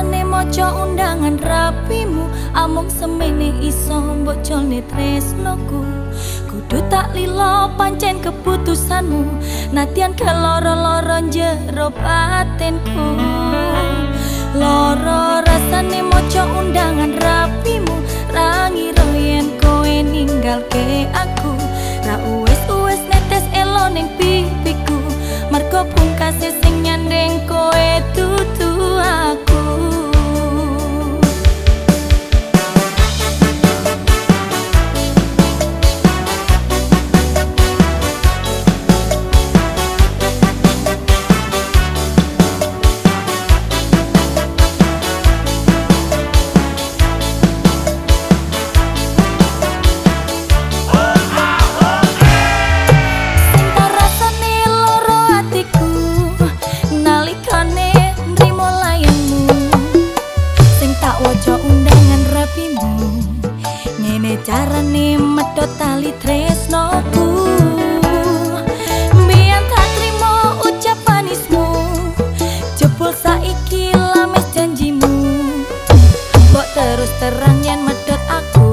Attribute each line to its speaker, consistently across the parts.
Speaker 1: maca undangan rapimu. Amung semene iso bocolne tresnoku. Kudu tak lilo pancen keputusanmu. Natian keloro-loro jero batinku. Loro rasane maca undangan rapimu. Rangi royen koe ninggal ke aku. Ra uwes uwes netes elo ning pipiku. Marko pungkase sing nyandeng koe tutu aku carane medhot tali tresnoku. Biyen tak trimo ucapanismu. Jebul saiki lames janjimu. Kok terus terang yen medhot aku.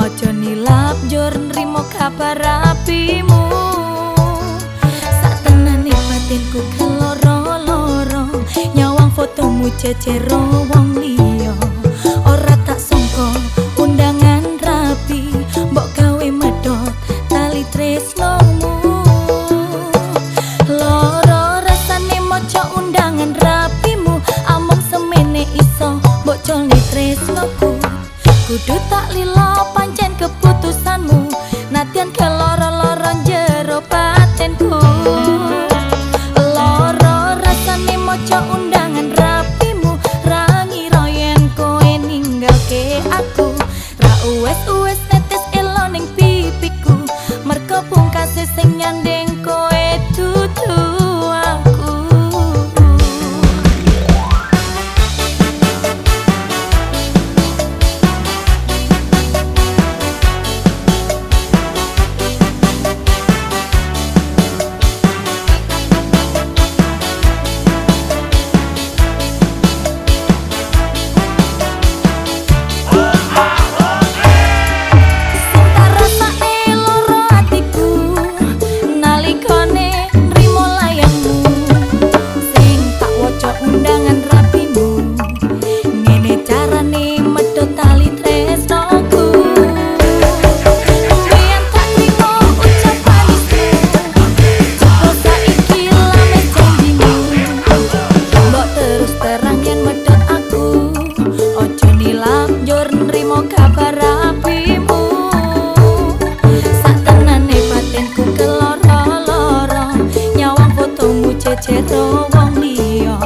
Speaker 1: Aja nilap jur nrimo kabar apimu. Satenane batinku keloro-loro. Nyawang fotomu cecero wong lilo pancen keputusanmu. Natian keloro-loro jero patentku loro rasane moco undangan rapimu. Rangi royen koe ninggal ke aku. Ra uwes uwes netes elo ning pipiku. Merko pungkase sing nyandeng 都忘你哟